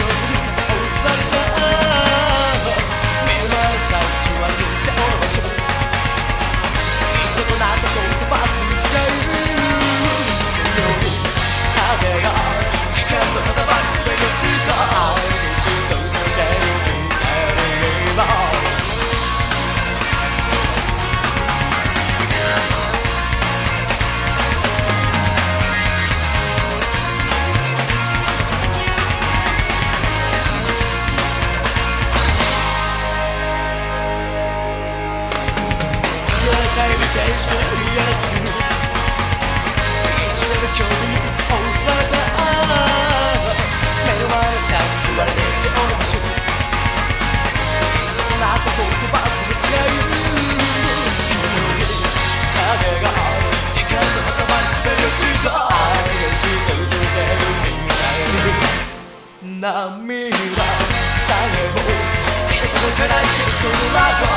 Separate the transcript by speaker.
Speaker 1: Köprülük havuzlarda. 涙さえも届かないその中